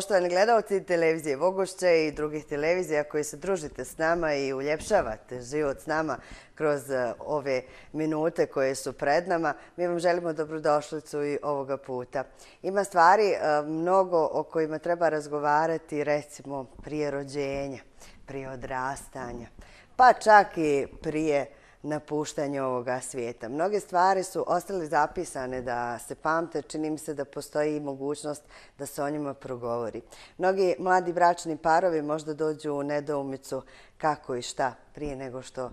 Poštovani gledalci televizije Vogošće i drugih televizija koji se družite s nama i uljepšavate život s nama kroz e, ove minute koje su pred nama, mi vam želimo dobrodošlicu i ovoga puta. Ima stvari e, mnogo o kojima treba razgovarati, recimo prije rođenja, prije odrastanja, pa čak i prije rođenja napuštanje ovoga svijeta. Mnoge stvari su ostale zapisane da se pamte, čini mi se da postoji mogućnost da se o njima progovori. Mnogi mladi bračni parovi možda dođu u nedoumicu kako i šta prije nego što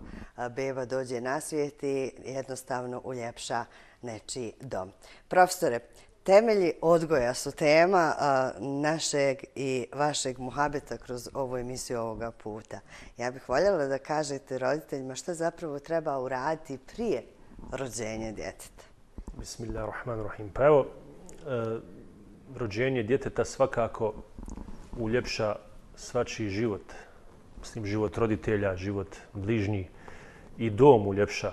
beba dođe na svijet i jednostavno uljepša nečiji dom. Profesore, Temelji odgoja su tema našeg i vašeg muhabeta kroz ovu emisiju ovoga puta. Ja bih voljela da kažete roditeljima što zapravo treba uraditi prije rođenja djeteta. Bismillahirrahmanirrahim. Pa evo, e, rođenje djeteta svakako uljepša svačiji život. Mislim, život roditelja, život bližnji i dom uljepša.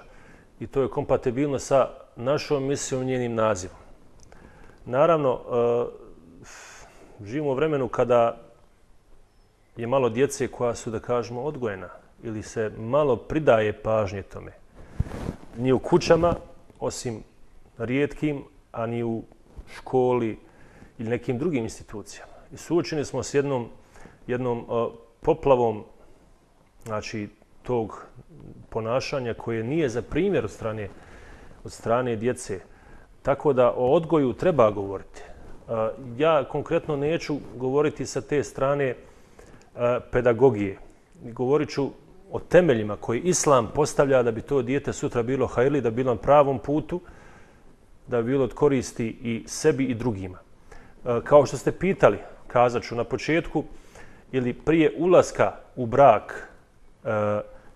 I to je kompatibilno sa našom misijom njenim nazivom. Naravno, e, živimo u vremenu kada je malo djece koja su, da kažemo, odgojena ili se malo pridaje pažnje tome. Ni u kućama, osim rijetkim, a ni u školi ili nekim drugim institucijama. I suočeni smo s jednom, jednom e, poplavom znači, tog ponašanja koje nije za primjer od strane, od strane djece. Tako da o odgoju treba govoriti. E, ja konkretno neću govoriti sa te strane e, pedagogije. Govorit ću o temeljima koji islam postavlja da bi to dijete sutra bilo hajli, da bi bilo na pravom putu, da bi bilo od koristi i sebi i drugima. E, kao što ste pitali, kazat ću na početku, ili prije ulaska u brak,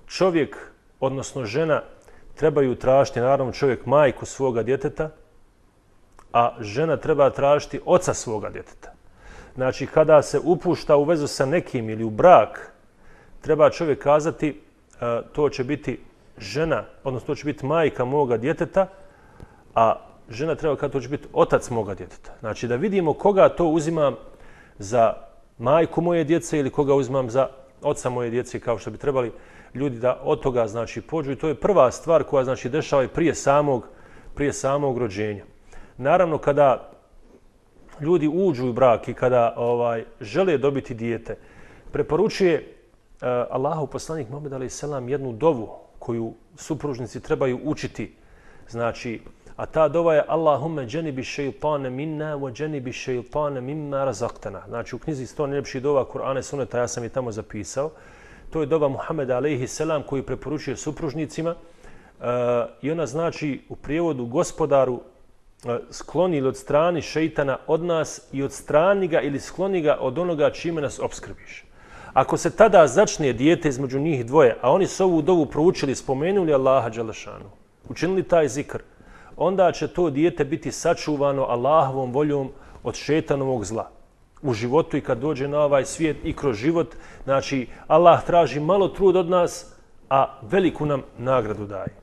čovjek, odnosno žena, trebaju tražiti, naravno čovjek, majku svoga djeteta, a žena treba tražiti oca svoga djeteta. Znači, kada se upušta u vezu sa nekim ili u brak, treba čovjek kazati e, to će biti žena, odnosno to će biti majka moga djeteta, a žena treba kada to će biti otac moga djeteta. Znači, da vidimo koga to uzimam za majku moje djece ili koga uzimam za oca moje djece, kao što bi trebali ljudi da od toga znači, pođu. I to je prva stvar koja znači, dešava i prije samog, prije samog rođenja. Naravno, kada ljudi uđu u brak i kada ovaj žele dobiti dijete, preporučuje uh, Allahu poslanik Muhammed alejhi selam jednu dovu koju supružnici trebaju učiti. Znači, a ta dova je Allahumma dženibi shaytana minna wa dženibi shaytana mimma razaqtana. Znači, u knjizi sto najljepših dova Kur'ana i Sunneta, ja sam je tamo zapisao. To je dova Muhammed alejhi selam koji preporučuje supružnicima. Uh, I ona znači u prijevodu gospodaru E, skloni ili od strani šeitana od nas i od strani ga ili skloni ga od onoga čime nas obskrbiš. Ako se tada začne dijete između njih dvoje, a oni su ovu dovu proučili, spomenuli Allaha Đalešanu, učinili taj zikr, onda će to dijete biti sačuvano Allahovom voljom od šetanovog zla u životu i kad dođe na ovaj svijet i kroz život. Znači, Allah traži malo trud od nas, a veliku nam nagradu daje.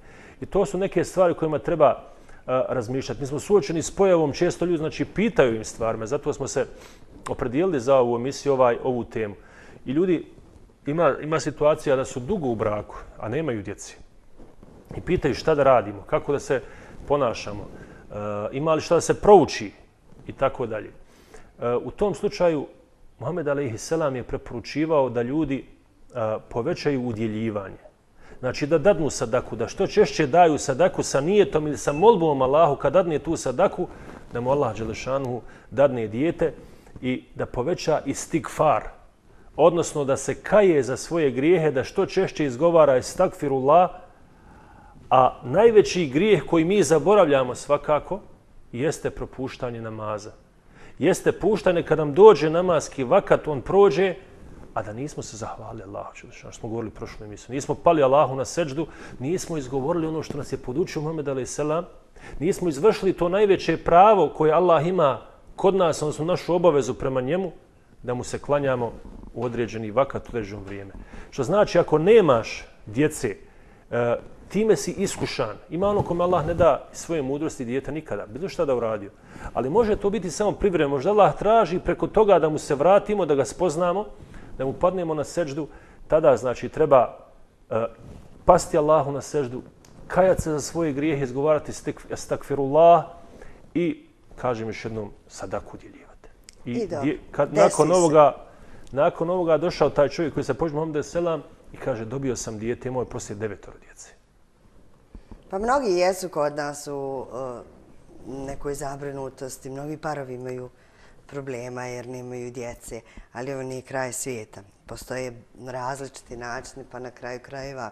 I to su neke stvari kojima treba razmišljati. Mi smo suočeni s pojavom, često ljudi znači, pitaju im stvarima, zato smo se opredijelili za ovu emisiju, ovaj, ovu temu. I ljudi, ima, ima situacija da su dugo u braku, a nemaju djeci. I pitaju šta da radimo, kako da se ponašamo, e, ima li šta da se prouči i tako dalje. U tom slučaju, Muhammed A.S. je preporučivao da ljudi povećaju udjeljivanje. Znači da dadnu sadaku, da što češće daju sadaku sa nijetom ili sa molbom Allahu kad dadne tu sadaku, da mu Allah Đelešanu dadne dijete i da poveća istigfar. Odnosno da se kaje za svoje grijehe, da što češće izgovara istagfirullah, a najveći grijeh koji mi zaboravljamo svakako jeste propuštanje namaza. Jeste puštanje kad nam dođe namaski vakat, on prođe, a da nismo se zahvalili Allahu što smo govorili prošlom emisiju. Nismo pali Allahu na seđdu, nismo izgovorili ono što nas je podučio Muhammed a.s. Nismo izvršili to najveće pravo koje Allah ima kod nas, odnosno našu obavezu prema njemu, da mu se klanjamo u određeni vakat, u određeno vrijeme. Što znači, ako nemaš djece, e, time si iskušan. Ima ono kome Allah ne da svoje mudrosti dijete nikada, bilo šta da uradio. Ali može to biti samo privremeno. Možda Allah traži preko toga da mu se vratimo, da ga spoznamo, da mu padnemo na seždu. Tada, znači, treba uh, pasti Allahu na seždu, kajat se za svoje grijehe, izgovarati stakfirullah i, kažem još jednom, sadaku udjeljivati. I, I da, kad, nakon ovoga, nakon ovoga došao taj čovjek koji se pođe Muhammed Selam i kaže, dobio sam dijete, imao je poslije devetoro djece. Pa mnogi jesu kod nas u uh, nekoj zabrinutosti, mnogi parovi imaju problema jer nemaju djece, ali ovo nije kraj svijeta. Postoje različiti načini, pa na kraju krajeva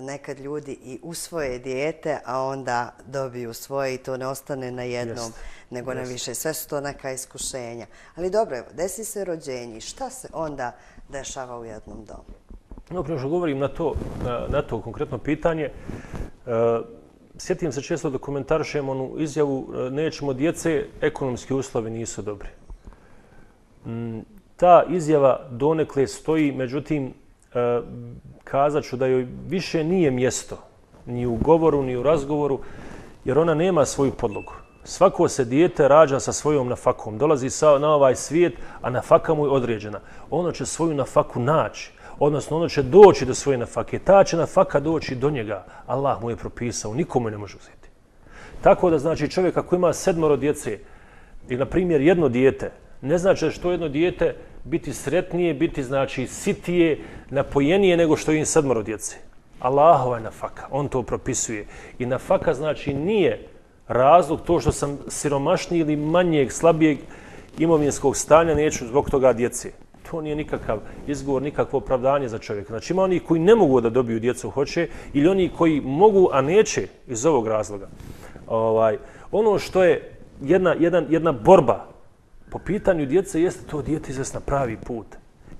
nekad ljudi i usvoje dijete, a onda dobiju svoje i to ne ostane na jednom, nego na više. Sve su to neka iskušenja. Ali dobro, evo, desi se rođenje. Šta se onda dešava u jednom domu? No, prema što govorim na to, na, na to konkretno pitanje, uh, sjetim se često da komentarišem onu izjavu e, nećemo djece, ekonomski uslovi nisu dobri. Mm, ta izjava donekle stoji, međutim, e, kazat ću da joj više nije mjesto ni u govoru, ni u razgovoru, jer ona nema svoju podlogu. Svako se dijete rađa sa svojom nafakom, dolazi sa, na ovaj svijet, a nafaka mu je određena. Ono će svoju nafaku naći odnosno ono će doći do svoje nafake. Ta će nafaka doći do njega. Allah mu je propisao, nikome ne može uzeti. Tako da znači čovjek ako ima sedmoro djece ili na primjer jedno dijete, ne znači što jedno dijete biti sretnije, biti znači sitije, napojenije nego što im sedmoro djece. Allahova je nafaka, on to propisuje. I nafaka znači nije razlog to što sam siromašniji ili manjeg, slabijeg imovinskog stanja, neću zbog toga djece to nije nikakav izgovor, nikakvo opravdanje za čovjeka. Znači ima oni koji ne mogu da dobiju djecu hoće ili oni koji mogu, a neće iz ovog razloga. Ovaj, ono što je jedna, jedan, jedna borba po pitanju djece jeste to djete izvesti na pravi put.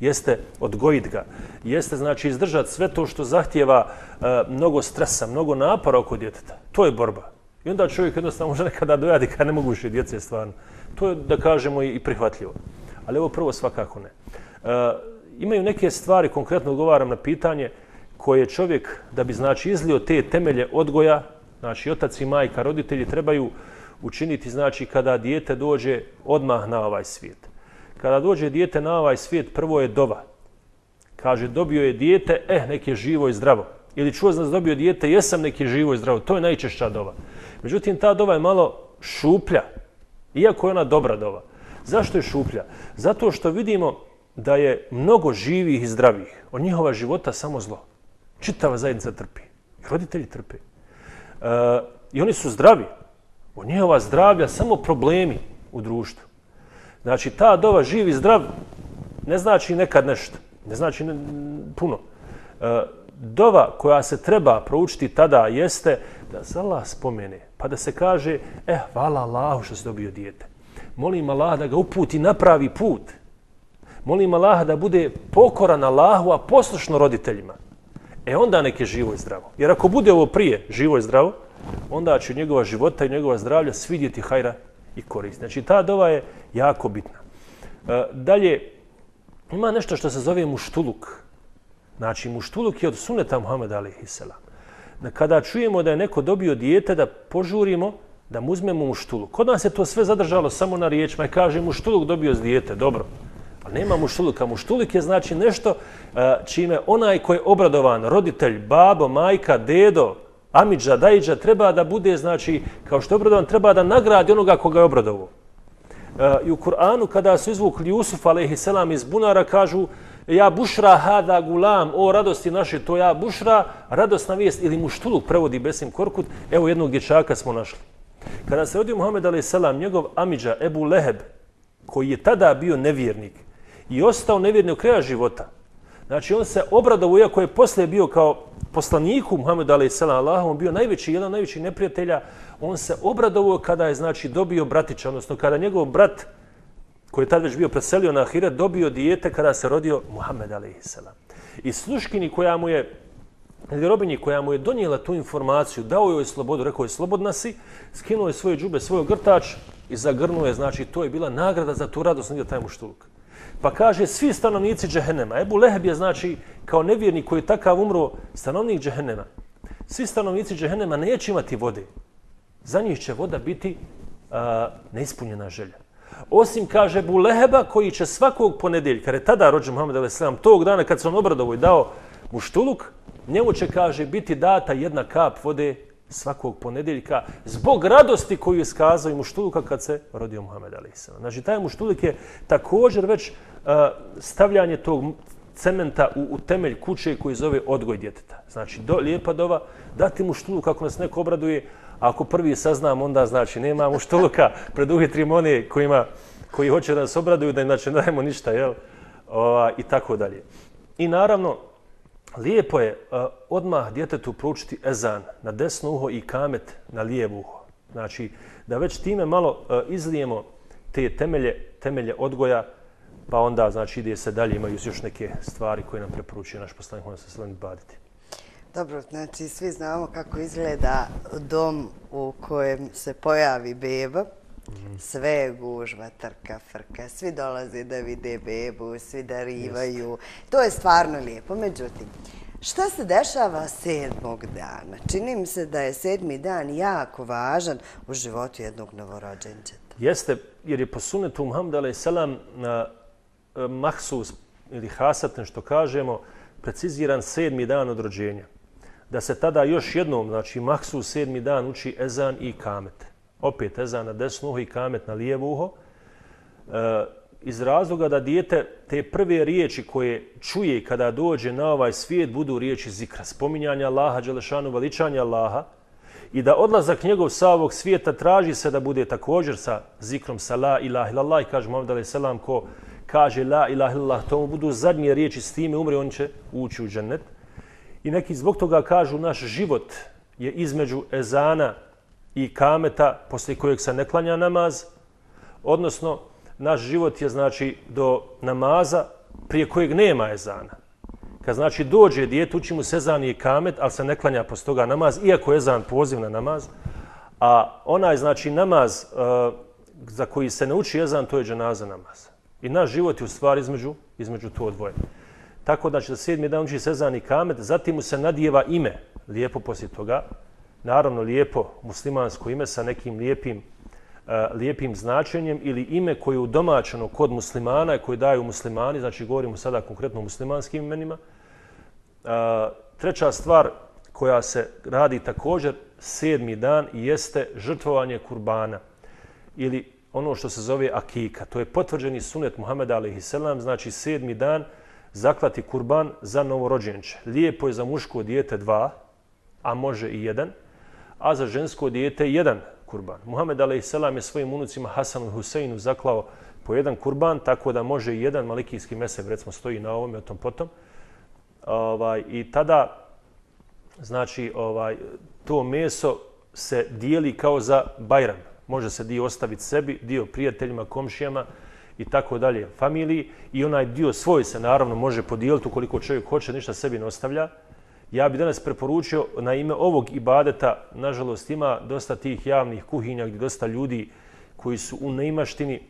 Jeste odgojit ga. Jeste znači izdržati sve to što zahtjeva uh, mnogo stresa, mnogo napora oko djeteta. To je borba. I onda čovjek jednostavno može nekada dojadi kada ne mogu više djece stvarno. To je, da kažemo, i prihvatljivo. Ali ovo prvo svakako ne. E, imaju neke stvari, konkretno odgovaram na pitanje, koje čovjek, da bi znači izlio te temelje odgoja, znači otac i majka, roditelji trebaju učiniti, znači kada dijete dođe odmah na ovaj svijet. Kada dođe dijete na ovaj svijet, prvo je dova. Kaže, dobio je dijete, eh, nek je živo i zdravo. Ili čuo znači dobio dijete, jesam nek je živo i zdravo. To je najčešća dova. Međutim, ta dova je malo šuplja, iako je ona dobra dova. Zašto je šuplja? Zato što vidimo da je mnogo živih i zdravih. Od njihova života samo zlo. Čitava zajednica trpi. I roditelji trpi. E, I oni su zdravi. Od njihova zdravlja samo problemi u društvu. Znači, ta dova živi zdrav ne znači nekad nešto. Ne znači ne, puno. E, dova koja se treba proučiti tada jeste da se Allah spomene. Pa da se kaže, eh, hvala Allahu što se dobio dijete. Molim Allah da ga uputi na pravi put molim Allah da bude pokoran Allahu, a poslušno roditeljima. E onda neke živo i zdravo. Jer ako bude ovo prije živo i zdravo, onda će njegova života i njegova zdravlja svidjeti hajra i korist. Znači, ta dova je jako bitna. E, dalje, ima nešto što se zove muštuluk. Znači, muštuluk je od suneta Muhammeda a.s. Kada čujemo da je neko dobio dijete, da požurimo da mu uzmemo muštuluk. Kod nas je to sve zadržalo samo na riječima i kaže muštuluk dobio s dijete. Dobro. Pa nema muštuluka. Muštuluk je znači nešto e, čime onaj koji je obradovan, roditelj, babo, majka, dedo, amidža, dajidža, treba da bude, znači, kao što je obradovan, treba da nagradi onoga koga je obradovo. E, I u Kur'anu, kada su izvukli Jusuf, a.s. iz bunara, kažu ja bušra hada gulam, o radosti naše, to ja bušra, radosna vijest, ili muštuluk prevodi Besim Korkut, evo jednog dječaka smo našli. Kada se rodio Muhammed a.s. njegov amidža, Ebu Leheb, koji je tada bio nevjernik, i ostao nevjerni u kraja života. Znači, on se obradovao, iako je poslije bio kao poslaniku Muhammed a.s. Allahom, on bio najveći, jedan najvećih neprijatelja, on se obradovao kada je, znači, dobio bratića, odnosno kada njegov brat, koji je tad već bio preselio na Ahiret, dobio dijete kada se rodio Muhammed a.s. I sluškini koja mu je, ili robinji koja mu je donijela tu informaciju, dao joj slobodu, rekao je slobodna si, skinuo je svoje džube, svoj grtač i zagrnuo je, znači, to je bila nagrada za tu radost, nije taj muštuluk. Pa kaže svi stanovnici džehennema. Ebu Leheb je znači kao nevjernik koji je takav umro stanovnik džehennema. svi stanovnici džehennema neće imati vode. Za njih će voda biti a, neispunjena želja. Osim, kaže, Buleheba koji će svakog ponedeljka, jer je tada rođen Muhammed A.S. tog dana kad se on obradovo i dao mu štuluk, njemu će, kaže, biti data jedna kap vode svakog ponedeljka zbog radosti koju je skazao i muštuluka kad se rodio Muhammed A.S. Znači, taj muštuluk je također već uh, stavljanje tog cementa u, u temelj kuće koji zove odgoj djeteta. Znači, do, lijepa dova, dati mu štulu kako nas neko obraduje, a ako prvi saznam, onda znači nema mu štuluka pred uvjetrim one kojima, koji hoće da nas obraduju, da im znači ne dajemo ništa, jel? Ova, I tako dalje. I naravno, lijepo je uh, odmah djetetu proučiti ezan na desno uho i kamet na lijevo uho. Znači, da već time malo uh, izlijemo te temelje, temelje odgoja, pa onda znači ide se dalje, imaju još neke stvari koje nam preporučuje naš poslanik, onda se sve baditi. Dobro, znači svi znamo kako izgleda dom u kojem se pojavi beba. Sve je gužva, trka, frka, svi dolaze da vide bebu, svi darivaju. To je stvarno lijepo. Međutim, šta se dešava sedmog dana? Čini mi se da je sedmi dan jako važan u životu jednog novorođenčeta. Jeste, jer je po sunetu Muhammed a.s. mahsus ili hasaten, što kažemo, preciziran sedmi dan od rođenja. Da se tada još jednom, znači mahsus sedmi dan, uči ezan i kamet opet ezan na desno uho i kamet na lijevo uho, e, iz razloga da dijete te prve riječi koje čuje kada dođe na ovaj svijet budu riječi zikra, spominjanja Allaha, Đelešanu, veličanja Allaha i da odlazak njegov sa ovog svijeta traži se da bude također sa zikrom sa la ilaha illallah i kaže Muhammed alaih selam ko kaže la ilaha illallah, to mu budu zadnje riječi s time umre, on će ući u džennet. I neki zbog toga kažu naš život je između ezana i kameta poslije kojeg se ne klanja namaz, odnosno naš život je znači do namaza prije kojeg nema ezana. Kad znači dođe dijete, uči mu sezan i kamet, ali se ne klanja posle toga namaz, iako je ezan poziv na namaz, a onaj znači namaz uh, za koji se ne uči ezan, to je dženaza namaz. I naš život je u stvari između, između to dvoje. Tako da će da sedmi dan uči sezan i kamet, zatim mu se nadijeva ime, lijepo poslije toga, naravno lijepo muslimansko ime sa nekim lijepim, uh, lijepim značenjem ili ime koje je udomačeno kod muslimana i koje daju muslimani, znači govorimo sada konkretno o muslimanskim imenima. Uh, treća stvar koja se radi također sedmi dan jeste žrtvovanje kurbana ili ono što se zove akika. To je potvrđeni sunet Muhammeda a.s. Znači sedmi dan zaklati kurban za novorođenče. Lijepo je za muško dijete dva, a može i jedan a za žensko dijete jedan kurban. Muhammed a.s. je svojim unucima Hasanu i Huseinu zaklao po jedan kurban, tako da može i jedan malikijski mesec, recimo, stoji na ovome, o tom potom. Ovaj, I tada, znači, ovaj, to meso se dijeli kao za bajram. Može se dio ostaviti sebi, dio prijateljima, komšijama i tako dalje, familiji. I onaj dio svoj se naravno može podijeliti ukoliko čovjek hoće, ništa sebi ne ostavlja. Ja bi danas preporučio na ime ovog ibadeta, nažalost ima dosta tih javnih kuhinja gdje dosta ljudi koji su u neimaštini,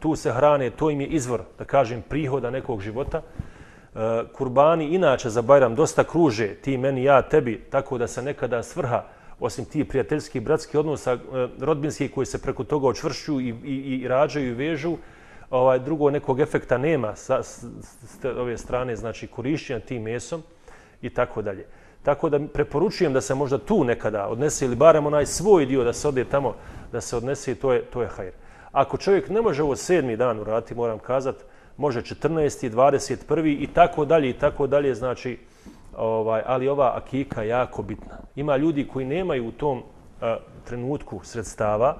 tu se hrane, to im je izvor, da kažem, prihoda nekog života. Kurbani inače za Bajram dosta kruže, ti meni, ja tebi, tako da se nekada svrha, osim ti prijateljski bratski odnosa, rodbinski koji se preko toga očvršću i, i, i rađaju i vežu, ovaj, drugo nekog efekta nema sa, s, s, ove strane, znači korišćenja tim mesom i tako dalje. Tako da preporučujem da se možda tu nekada odnese ili barem onaj svoj dio da se ode tamo da se odnese i to je, to je hajr. Ako čovjek ne može ovo sedmi dan uraditi, moram kazat, može 14. 21. i tako dalje i tako dalje, znači, ovaj, ali ova akika je jako bitna. Ima ljudi koji nemaju u tom a, trenutku sredstava,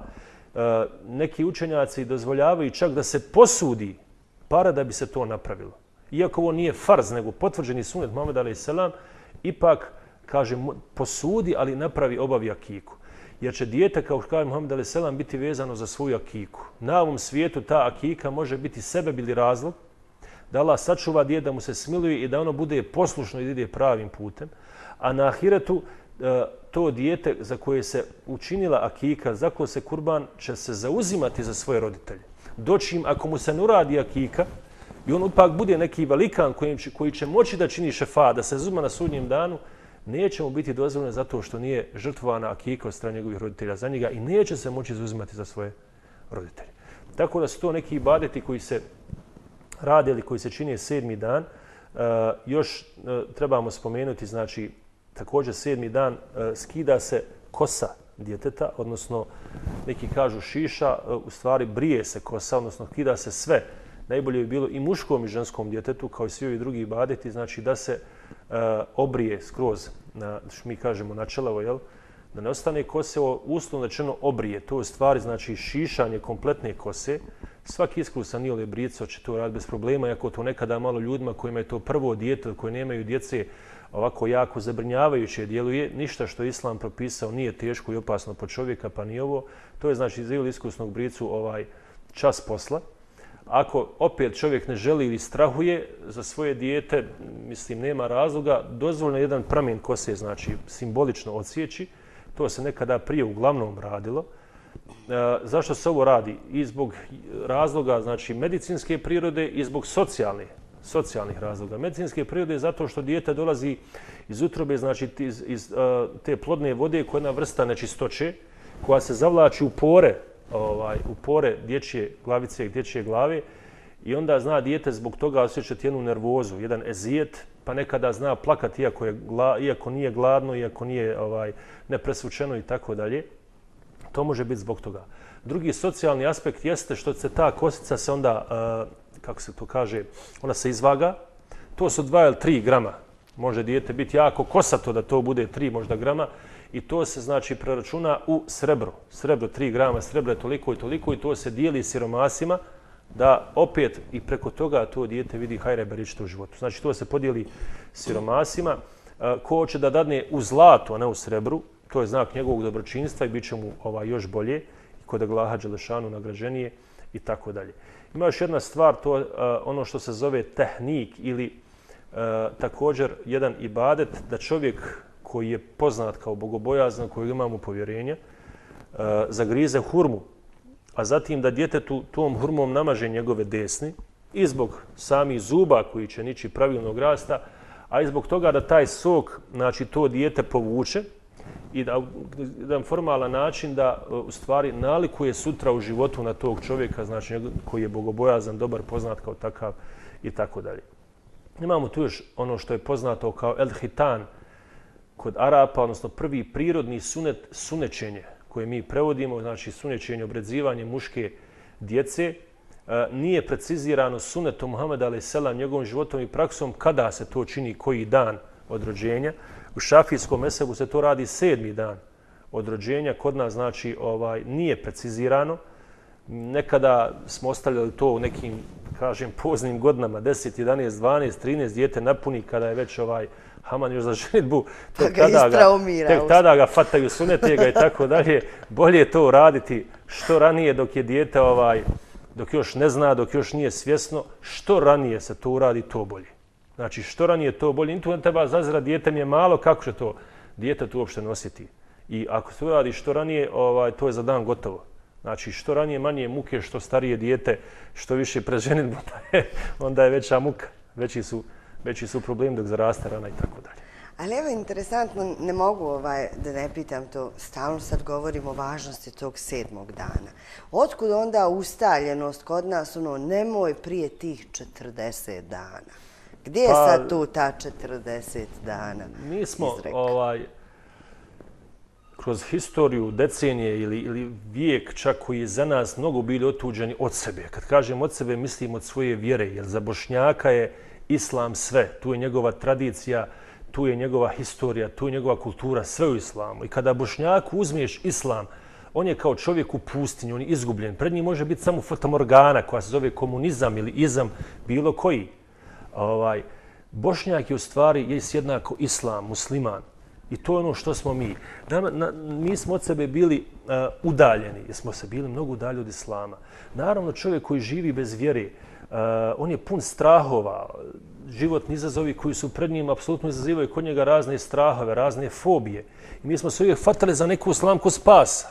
a, neki učenjaci dozvoljavaju čak da se posudi para da bi se to napravilo iako ovo nije farz, nego potvrđeni sunet Muhammed a.s. ipak, kaže, posudi, ali napravi obavi akiku. Jer će dijete, kao što kaže Muhammed a.s. biti vezano za svoju akiku. Na ovom svijetu ta akika može biti sebe bili razlog da Allah sačuva djeda da mu se smiluje i da ono bude poslušno i ide pravim putem. A na ahiretu e, to dijete za koje se učinila akika, za koje se kurban, će se zauzimati za svoje roditelje. Doći im, ako mu se ne uradi akika, I on upak bude neki velikan koji će, koji će moći da čini šefa, da se zuma na sudnjem danu, neće mu biti dozvoljeno zato što nije žrtvovana akika od strane njegovih roditelja za njega i neće se moći izuzimati za svoje roditelje. Tako da su to neki ibadeti koji se rade ili koji se čine sedmi dan. E, još e, trebamo spomenuti, znači, također sedmi dan e, skida se kosa djeteta, odnosno neki kažu šiša, u stvari brije se kosa, odnosno skida se sve. Najbolje bi bilo i muškom i ženskom djetetu, kao i svi ovi drugi ibadeti, znači da se e, obrije skroz, na, što mi kažemo, na čelavo, jel? da ne ostane kose, uslovno rečeno obrije. To je stvari, znači šišanje kompletne kose. Svaki iskrusan nije brico će to raditi bez problema, iako to nekada malo ljudima kojima je to prvo dijete, koji nemaju djece, ovako jako zabrinjavajuće djeluje. Ništa što Islam propisao nije teško i opasno po čovjeka, pa ni ovo. To je znači za ili iskusnog bricu ovaj čas posla. Ako opet čovjek ne želi ili strahuje za svoje dijete, mislim, nema razloga, dozvoljno jedan pramen kose, znači simbolično odsjeći, To se nekada prije uglavnom radilo. E, zašto se ovo radi? I zbog razloga znači medicinske prirode i zbog socijalne socijalnih razloga. Medicinske prirode je zato što dijete dolazi iz utrobe, znači iz, iz e, te plodne vode koja je jedna vrsta nečistoće, koja se zavlači u pore, ovaj, u pore dječje glavice, dječje glave i onda zna dijete zbog toga osjećati jednu nervozu, jedan ezijet, pa nekada zna plakati iako, je, iako nije gladno, iako nije ovaj, nepresvučeno i tako dalje. To može biti zbog toga. Drugi socijalni aspekt jeste što se ta kosica se onda, uh, kako se to kaže, ona se izvaga. To su 2 ili 3 grama. Može dijete biti jako kosato da to bude 3 možda grama. I to se znači preračuna u srebro. Srebro 3 grama, srebra je toliko i toliko i to se dijeli siromasima da opet i preko toga to dijete vidi hajre beričite u životu. Znači to se podijeli siromasima. E, ko hoće da dadne u zlatu, a ne u srebru, to je znak njegovog dobročinstva i bit će mu ovaj, još bolje i kod Aglaha Đelešanu nagrađenije i tako dalje. Ima još jedna stvar, to je ono što se zove tehnik ili e, također jedan ibadet da čovjek koji je poznat kao bogobojazan, koji imamo povjerenje, eh, zagrize hurmu a zatim da djetetu tom hurmom namaže njegove desni i zbog samih zuba koji će nići pravilnog rasta, a i zbog toga da taj sok, znači to dijete povuče i da jedan formalan način da eh, u stvari nalikuje sutra u životu na tog čovjeka, znači koji je bogobojazan, dobar, poznat kao takav i tako dalje. Imamo tu još ono što je poznato kao el-hitan kod Arapa, odnosno prvi prirodni sunet, sunečenje, koje mi prevodimo, znači sunećenje, obredzivanje muške djece, e, nije precizirano sunetom Muhammeda a.s. njegovom životom i praksom kada se to čini koji dan od rođenja. U šafijskom mesebu se to radi sedmi dan od rođenja. Kod nas znači ovaj nije precizirano. Nekada smo ostavljali to u nekim kažem poznim godinama 10, 11, 12, 13 dijete napuni kada je već ovaj Haman još za ženitbu, tek, tada ga, tek tada ga fataju sunete ga i tako dalje. Bolje je to raditi što ranije dok je dijete ovaj, dok još ne zna, dok još nije svjesno, što ranije se to uradi, to bolje. Znači, što ranije to bolje. Intu treba zazira, dijete mi je malo, kako će to dijete tu uopšte nositi? I ako se uradi što ranije, ovaj, to je za dan gotovo. Znači, što ranije manje muke, što starije dijete, što više preženitbu, onda je veća muka. Veći su, veći su problem dok zaraste rana i tako dalje. Ali evo, interesantno, ne mogu ovaj, da ne pitam to, stalno sad govorimo o važnosti tog sedmog dana. Otkud onda ustaljenost kod nas, ono, nemoj prije tih 40 dana? Gdje je pa, sad tu ta 40 dana? Mi smo, ovaj, kroz historiju, decenije ili, ili vijek čak koji je za nas mnogo bili otuđeni od sebe. Kad kažem od sebe, mislim od svoje vjere, jer za Bošnjaka je islam sve. Tu je njegova tradicija, tu je njegova historija, tu je njegova kultura, sve u islamu. I kada Bošnjaku uzmiješ islam, on je kao čovjek u pustinji, on je izgubljen. Pred njim može biti samo fotomorgana koja se zove komunizam ili izam, bilo koji. Ovaj, Bošnjak je u stvari je jednako islam, musliman. I to je ono što smo mi. Da, na, mi smo od sebe bili uh, udaljeni, jer smo se bili mnogo udalji od islama. Naravno, čovjek koji živi bez vjere, uh, Eh, on je pun strahova, životni izazovi koji su pred njim apsolutno izazivaju kod njega razne strahove, razne fobije. I mi smo se uvijek fatali za neku slamku spasa.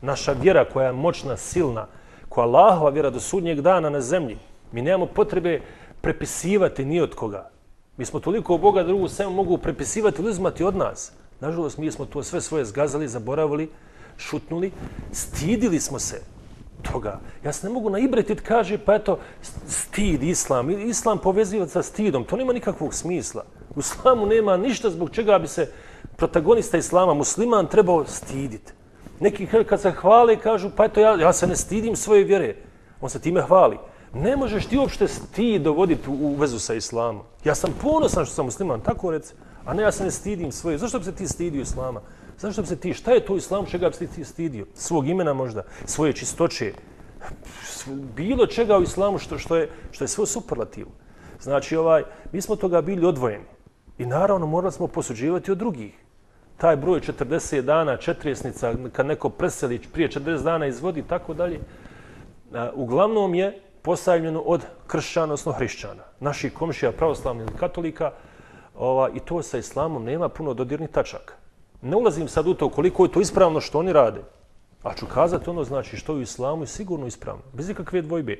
Naša vjera koja je moćna, silna, koja je Allahova vjera do sudnjeg dana na zemlji. Mi nemamo potrebe prepisivati ni od koga. Mi smo toliko Boga drugu sve mogu prepisivati ili uzmati od nas. Nažalost, mi smo to sve svoje zgazali, zaboravili, šutnuli, stidili smo se toga. Ja se ne mogu naibretiti, kaže, pa eto, stid, islam. Islam povezivati sa stidom, to nema nikakvog smisla. U islamu nema ništa zbog čega bi se protagonista islama, musliman, trebao stiditi. Neki kad se hvale kažu, pa eto, ja, ja se ne stidim svoje vjere. On se time hvali. Ne možeš ti uopšte stid dovoditi u, u vezu sa islamom. Ja sam ponosan što sam musliman, tako reci. A ne, ja se ne stidim svoje. Zašto bi se ti stidio islama? Zašto bi se ti, šta je to islam, čega bi se ti stidio? Svog imena možda, svoje čistoće, bilo čega u islamu što, što, je, što je sve superlativ. Znači, ovaj, mi smo toga bili odvojeni. I naravno morali smo posuđivati od drugih. Taj broj 40 dana, četresnica, kad neko preseli prije 40 dana izvodi, tako dalje, uglavnom je postavljeno od kršćana, odnosno hrišćana. Naših komšija, pravoslavnih katolika, ova, i to sa islamom nema puno dodirnih tačaka. Ne ulazim sad u to koliko je to ispravno što oni rade. A ću kazati ono znači što je u islamu je sigurno ispravno. Bez ikakve dvojbe.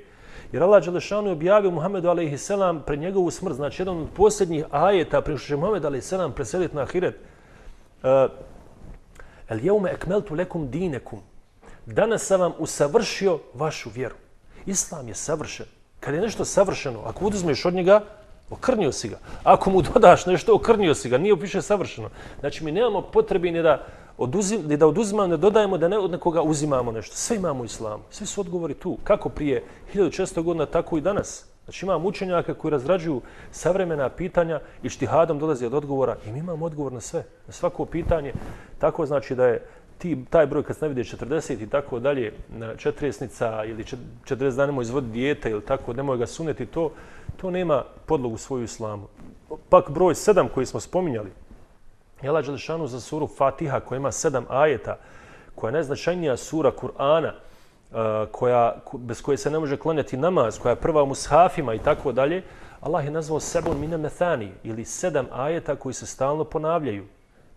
Jer Allah Đelešanu je objavio Muhammedu a.s. pred njegovu smrt. Znači jedan od posljednjih ajeta prije što će Muhammed a.s. preseliti na Ahiret. Uh, El jeume ekmeltu lekum dinekum. Danas sam vam usavršio vašu vjeru. Islam je savršen. Kad je nešto savršeno, ako uzmeš od njega, Okrnio si ga. Ako mu dodaš nešto, okrnio si ga. Nije više savršeno. Znači, mi nemamo potrebi ni da, oduzim, ni da oduzimamo, ne dodajemo da ne od nekoga uzimamo nešto. Sve imamo u islamu. Sve su odgovori tu. Kako prije 1600 godina, tako i danas. Znači, imamo učenjaka koji razrađuju savremena pitanja i štihadom dolazi od odgovora. I mi imamo odgovor na sve. Na svako pitanje. Tako znači da je ti, taj broj kad se ne vidi 40 i tako dalje, četresnica ili 40 dana nemoj izvoditi dijete ili tako, nemoj ga suneti, to, to nema podlogu svoju islamu. Pak broj 7 koji smo spominjali, Jela Đelešanu za suru Fatiha koja ima sedam ajeta, koja je najznačajnija sura Kur'ana, koja, bez koje se ne može klanjati namaz, koja je prva u mushafima i tako dalje, Allah je nazvao sebon mine methani, ili sedam ajeta koji se stalno ponavljaju.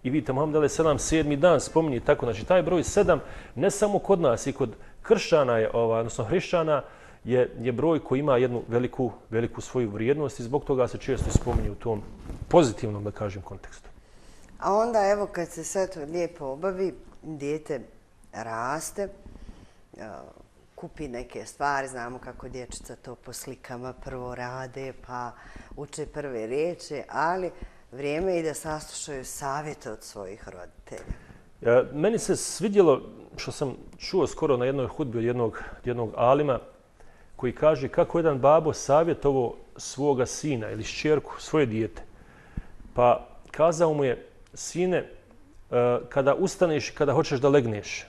I vidite, Muhammed Ali Selam sedmi dan spominje tako, znači taj broj sedam, ne samo kod nas i kod kršćana, je, ova, odnosno hrišćana, je, je broj koji ima jednu veliku, veliku svoju vrijednost i zbog toga se često spominje u tom pozitivnom, da kažem, kontekstu. A onda, evo, kad se sve to lijepo obavi, dijete raste, kupi neke stvari, znamo kako dječica to po slikama prvo rade, pa uče prve riječi, ali vrijeme je da saslušaju savjete od svojih roditelja. Ja, meni se svidjelo što sam čuo skoro na jednoj hudbi od jednog, jednog alima koji kaže kako jedan babo savjetovo svoga sina ili šćerku, svoje dijete. Pa kazao mu je, sine, e, kada ustaneš i kada hoćeš da legneš,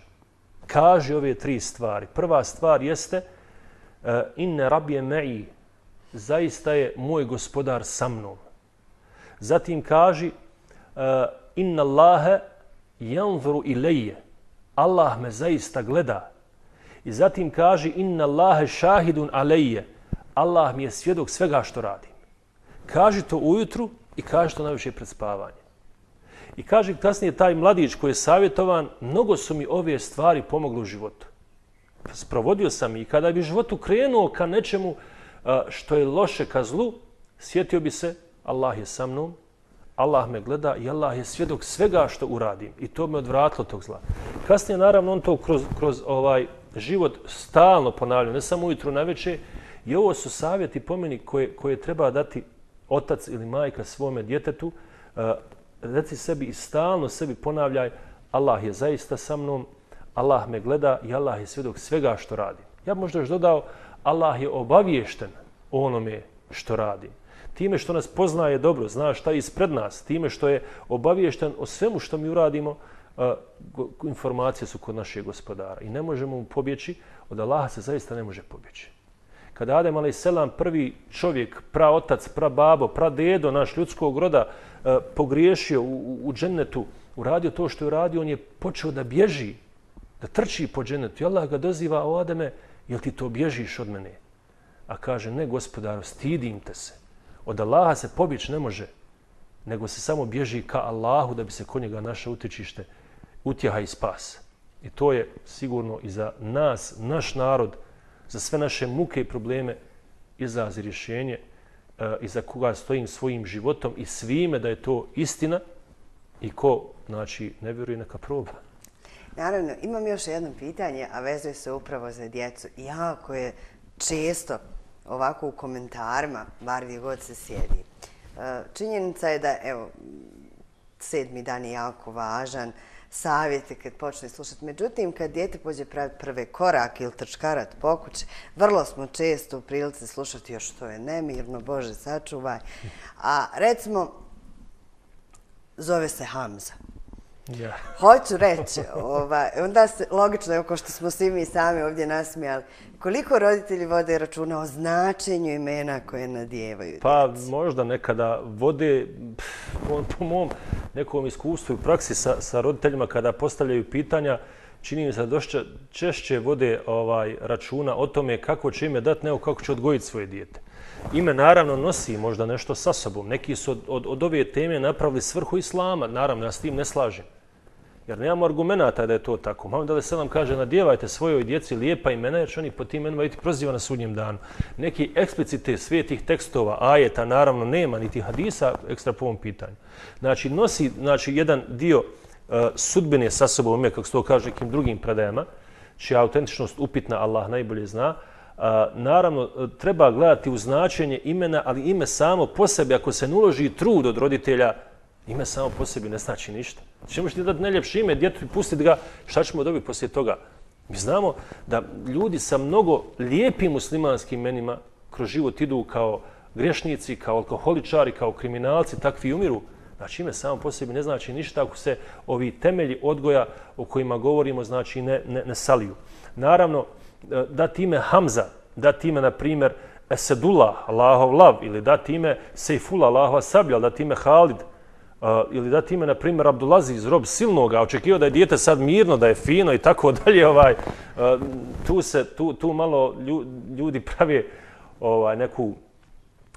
kaže ove tri stvari. Prva stvar jeste e, inne rabije me'i, zaista je moj gospodar sa mnom. Zatim kaži e, inna Allahe janzuru ilaje, Allah me zaista gleda. I zatim kaže inna Allahe šahidun alejje. Allah mi je svjedok svega što radim. Kaži to ujutru i kaži to najviše pred spavanje. I kaže kasnije taj mladić koji je savjetovan, mnogo su mi ove stvari pomogle u životu. Sprovodio sam i kada bi životu krenuo ka nečemu što je loše ka zlu, sjetio bi se Allah je sa mnom, Allah me gleda i Allah je svjedok svega što uradim. I to me odvratilo tog zla. Kasnije, naravno, on to kroz, kroz ovaj život stalno ponavlja, ne samo ujutru na večer. I ovo su savjeti pomeni koje, koje treba dati otac ili majka svome djetetu. E, reci sebi i stalno sebi ponavljaj Allah je zaista sa mnom, Allah me gleda i Allah je svjedok svega što radim. Ja možda još dodao Allah je obaviješten onome što radim time što nas poznaje dobro, zna šta je ispred nas, time što je obaviješten o svemu što mi uradimo, informacije su kod našeg gospodara. I ne možemo mu pobjeći, od Allaha se zaista ne može pobjeći. Kada Adem a.s. prvi čovjek, pra otac, pra babo, pra dedo naš ljudskog roda pogriješio u, u džennetu, uradio to što je uradio, on je počeo da bježi, da trči po džennetu. I Allah ga doziva, o Ademe, jel ti to bježiš od mene? A kaže, ne gospodaru, stidim te se. Od Allaha se pobjeći ne može, nego se samo bježi ka Allahu da bi se kod njega naše utječište, utjeha i spas. I to je sigurno i za nas, naš narod, za sve naše muke i probleme izlazi rješenje eh, i za koga stojim svojim životom i svime da je to istina i ko znači, ne vjeruje neka proba. Naravno, imam još jedno pitanje, a vezuje se upravo za djecu. Jako je često ovako u komentarima, bar gdje god se sjedi. E, činjenica je da, evo, sedmi dan je jako važan, savjeti kad počne slušati. Međutim, kad djete pođe praviti prve korak ili trčkarat po kuće, vrlo smo često u prilici slušati još što je nemirno, Bože, sačuvaj. A recimo, zove se Hamza. Ja. Hoću reći, ovaj, onda se, logično je, kao što smo svi mi sami ovdje nasmijali, koliko roditelji vode računa o značenju imena koje nadjevaju Pa djeci? možda nekada vode, po, po mom nekom iskustvu i praksi sa, sa roditeljima kada postavljaju pitanja, čini mi se da došće, češće vode ovaj računa o tome kako će ime dati, nego kako će odgojiti svoje dijete. Ime naravno nosi možda nešto sa sobom. Neki su od, od, od ove teme napravili svrhu islama. Naravno, ja s tim ne slažem. Jer nemamo argumenta da je to tako. Muhammed da Selam nam kaže nadjevajte svojoj djeci lijepa imena jer će oni po tim imenima biti proziva na sudnjem danu. Neki eksplicite svijetih tekstova, ajeta, naravno nema, niti hadisa ekstra po ovom pitanju. Znači, nosi znači, jedan dio uh, sudbine sa sobom ime, kako se to kaže nekim drugim predajama, čija autentičnost upitna Allah najbolje zna, Uh, naravno, e, treba gledati u značenje imena, ali ime samo po sebi, ako se ne uloži trud od roditelja, ime samo po sebi ne znači ništa. Znači, Čemu ti dati najljepše ime, djetu i pustiti ga, šta ćemo dobiti poslije toga? Mi znamo da ljudi sa mnogo lijepim muslimanskim imenima kroz život idu kao grešnici, kao alkoholičari, kao kriminalci, takvi umiru. Znači ime samo po sebi ne znači ništa ako se ovi temelji odgoja o kojima govorimo znači ne, ne, ne saliju. Naravno, da dati ime Hamza, dati ime, na primjer, Esedullah, Allahov lav, ili dati ime Sejfullah, Allahova sablja, dati ime Halid, Uh, ili dati ime, na primjer, Abdulaziz, rob silnoga, očekio da je dijete sad mirno, da je fino i tako dalje, ovaj, uh, tu se, tu, tu malo ljudi prave ovaj, neku,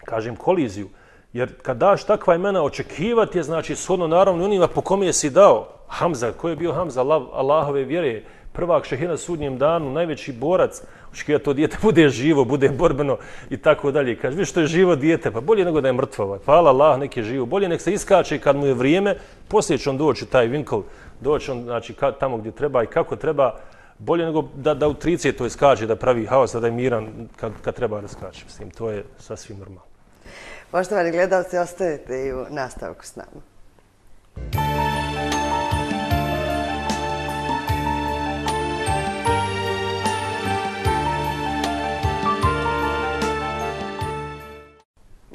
kažem, koliziju. Jer kad daš takva imena, očekivati je, znači, shodno naravno onima po kome je si dao. Hamza, ko je bio Hamza, Allahove vjere, prvak šehina sudnjem danu, najveći borac, očekija to dijete bude živo, bude borbeno i tako dalje. Kaže, vi što je živo dijete, pa bolje nego da je mrtvo. Ovaj. Hvala Allah, nek je živo. Bolje nek se iskače kad mu je vrijeme, poslije će on doći taj vinkl, doći on znači, ka, tamo gdje treba i kako treba, bolje nego da, da u trice to iskače, da pravi haos, da je miran kad, kad treba da skače. Mislim, to je sasvim normalno. Poštovani gledalci, ostajete i u nastavku s nama.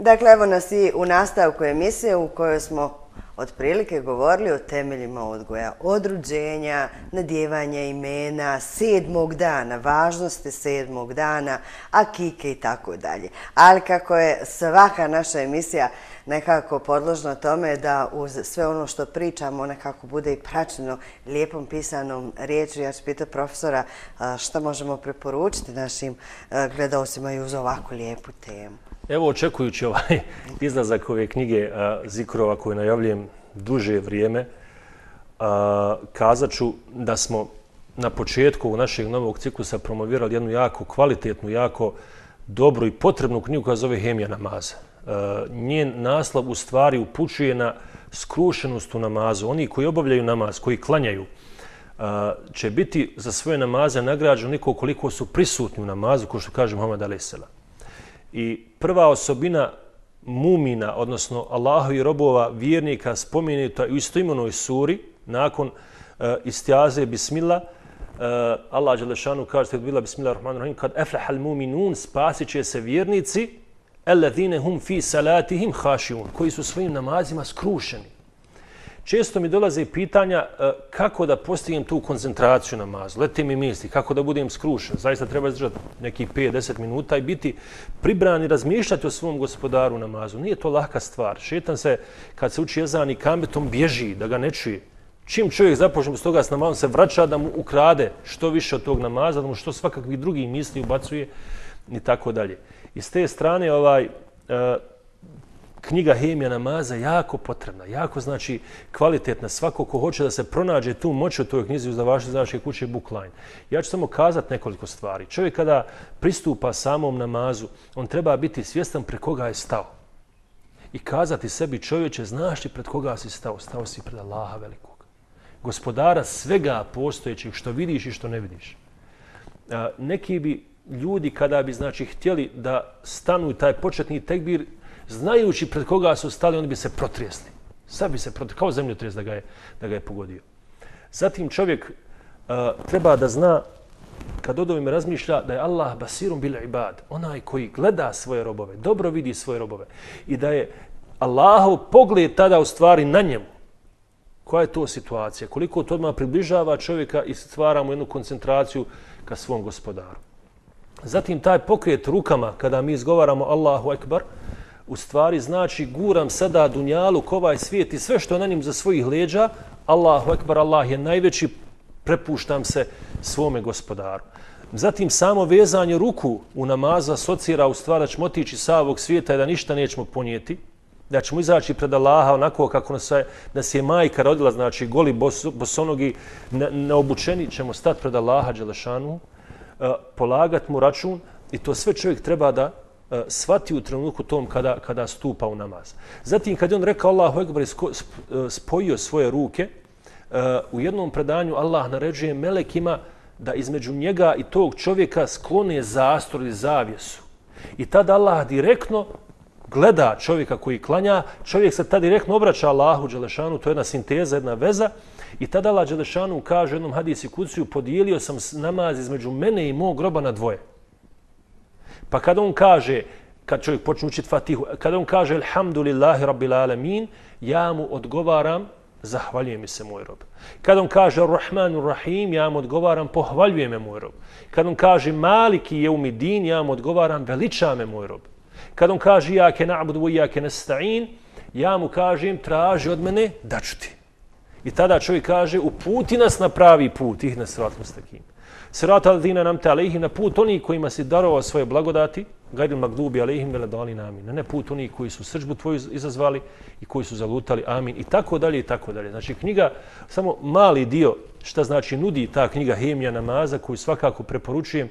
Dakle, evo nas i u nastavku emisije u kojoj smo otprilike govorili o temeljima odgoja, odruđenja, nadjevanja imena, sedmog dana, važnosti sedmog dana, akike i tako dalje. Ali kako je svaka naša emisija nekako podložna tome da uz sve ono što pričamo nekako bude i praćeno lijepom pisanom riječu, ja ću pitati profesora šta možemo preporučiti našim gledalcima i uz ovakvu lijepu temu. Evo, očekujući ovaj izlazak ove knjige Zikrova koju najavljujem duže vrijeme, kazat ću da smo na početku našeg novog ciklusa promovirali jednu jako kvalitetnu, jako dobru i potrebnu knjigu koja zove Hemija namaza. Njen naslov u stvari upućuje na skrušenost u namazu. Oni koji obavljaju namaz, koji klanjaju, će biti za svoje namaze nagrađeni koliko su prisutni u namazu, ko što kaže Muhammad A.S. I prva osobina mumina, odnosno Allahu i robova vjernika spomenuta u istoimenoj suri, nakon eh, uh, istjaze Bismillah, uh, Allah Đelešanu kaže, kada bila Bismillahirrahmanirrahim, rahman rahim, kad eflahal muminun, spasit će se vjernici, alladhine hum fi salatihim hašiun, koji su svojim namazima skrušeni. Često mi dolaze pitanja e, kako da postignem tu koncentraciju na mazu. Lete mi misli kako da budem skrušen. Zaista treba izdržati nekih 5-10 minuta i biti pribran i razmišljati o svom gospodaru na mazu. Nije to laka stvar. Šetan se, kad se uči jezan i kametom, bježi da ga ne čuje. Čim čovjek započne s toga s namazom, se vraća da mu ukrade što više od tog namaza, da mu što svakakvih drugih misli ubacuje i tako dalje. I s te strane, ovaj, uh, knjiga Hemija namaza jako potrebna, jako znači kvalitetna. Svako ko hoće da se pronađe tu moć u toj knjizi za vaše znači kuće Bookline. Ja ću samo kazati nekoliko stvari. Čovjek kada pristupa samom namazu, on treba biti svjestan pre koga je stao. i kazati sebi čovječe, znaš li pred koga si stao? Stao si pred Allaha velikog. Gospodara svega postojećeg što vidiš i što ne vidiš. Neki bi ljudi kada bi znači htjeli da stanu taj početni tekbir, znajući pred koga su stali, oni bi se protrijesli. Sad bi se protrijesli, kao zemljotres da ga je, da ga je pogodio. Zatim čovjek uh, treba da zna kad od ovim razmišlja da je Allah basirum bil ibad, onaj koji gleda svoje robove, dobro vidi svoje robove i da je Allahov pogled tada u stvari na njemu. Koja je to situacija? Koliko to odmah približava čovjeka i stvara mu jednu koncentraciju ka svom gospodaru. Zatim taj pokret rukama kada mi izgovaramo Allahu Ekbar, u stvari znači guram sada dunjalu, kovaj svijet i sve što na njim za svojih leđa, Allahu Ekbar, Allah je najveći, prepuštam se svome gospodaru. Zatim samo vezanje ruku u namaza asocira u stvar da ćemo otići sa ovog svijeta i da ništa nećemo ponijeti, da ćemo izaći pred Allaha onako kako nas je, nas je majka rodila, znači goli bos, bosonogi, neobučeni ćemo stati pred Allaha Đelešanu, e, polagat mu račun i to sve čovjek treba da Eh, svati u trenutku tom kada, kada stupa u namaz. Zatim kad je on rekao Allahu Ekber eh, spojio svoje ruke, eh, u jednom predanju Allah naređuje melekima da između njega i tog čovjeka sklone zastor ili zavjesu. I tada Allah direktno gleda čovjeka koji klanja, čovjek se tada direktno obraća Allahu Đelešanu, to je jedna sinteza, jedna veza, i tada Allah Đelešanu kaže u jednom hadisi kuciju, podijelio sam namaz između mene i mog groba na dvoje. Pa kada on kaže, kad čovjek počne učiti Fatihu, kada on kaže Alhamdulillahi Rabbil Alamin, ja mu odgovaram zahvaljuje mi se moj rob. Kad on kaže Rahmanu Rahim, ja mu odgovaram, pohvaljuje me moj rob. Kad on kaže Maliki je umidin, ja mu odgovaram, veliča me moj rob. Kad on kaže ja ke na'budu ja ke nasta'in, ja mu kažem, traži od mene, da ću ti. I tada čovjek kaže, uputi nas na pravi put, ih nas svatno s Sirata Sirat al-dina nam te na put onih kojima si darovao svoje blagodati, gajdil magdubi alejhim vele dali amin. Na ne put onih koji su srđbu tvoju izazvali i koji su zalutali amin. I tako dalje i tako dalje. Znači knjiga, samo mali dio šta znači nudi ta knjiga Hemija namaza koju svakako preporučujem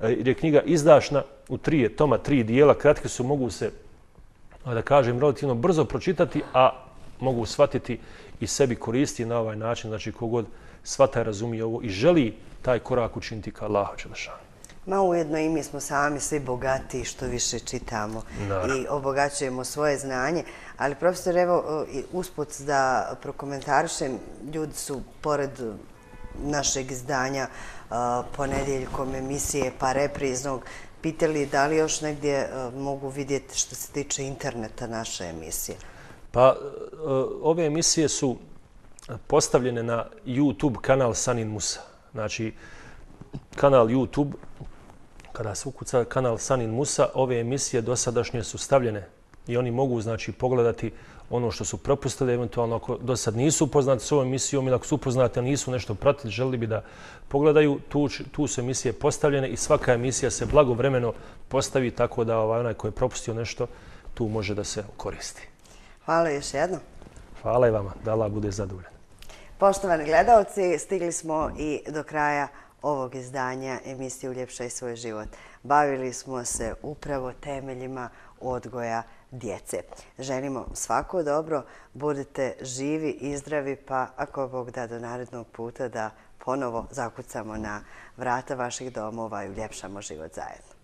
e, jer je knjiga izdašna u tri toma, tri dijela, kratke su, mogu se, da kažem, relativno brzo pročitati, a mogu shvatiti i sebi koristi na ovaj način, znači kogod svata i razumije ovo i želi taj korak učiniti ka Allahu Đelešanu. Ma ujedno i mi smo sami svi bogati što više čitamo Naravno. i obogaćujemo svoje znanje. Ali profesor, evo, usput da prokomentarišem, ljudi su pored našeg izdanja ponedjeljkom emisije pa repriznog pitali da li još negdje mogu vidjeti što se tiče interneta naše emisije. Pa ove emisije su postavljene na YouTube kanal Sanin Musa. Znači, kanal YouTube, kada se ukuca kanal Sanin Musa, ove emisije dosadašnje su stavljene i oni mogu znači pogledati ono što su propustili, eventualno ako do sad nisu upoznati s ovom emisijom ili ako su upoznati, a nisu nešto pratiti, želi bi da pogledaju, tu, tu su emisije postavljene i svaka emisija se blagovremeno postavi tako da ovaj, onaj koji je propustio nešto, tu može da se koristi. Hvala još jedno. Hvala i vama, da Allah bude zadovoljan. Poštovani gledalci, stigli smo i do kraja ovog izdanja emisije Uljepšaj svoj život. Bavili smo se upravo temeljima odgoja djece. Želimo svako dobro, budete živi i zdravi, pa ako Bog da do narednog puta da ponovo zakucamo na vrata vaših domova i uljepšamo život zajedno.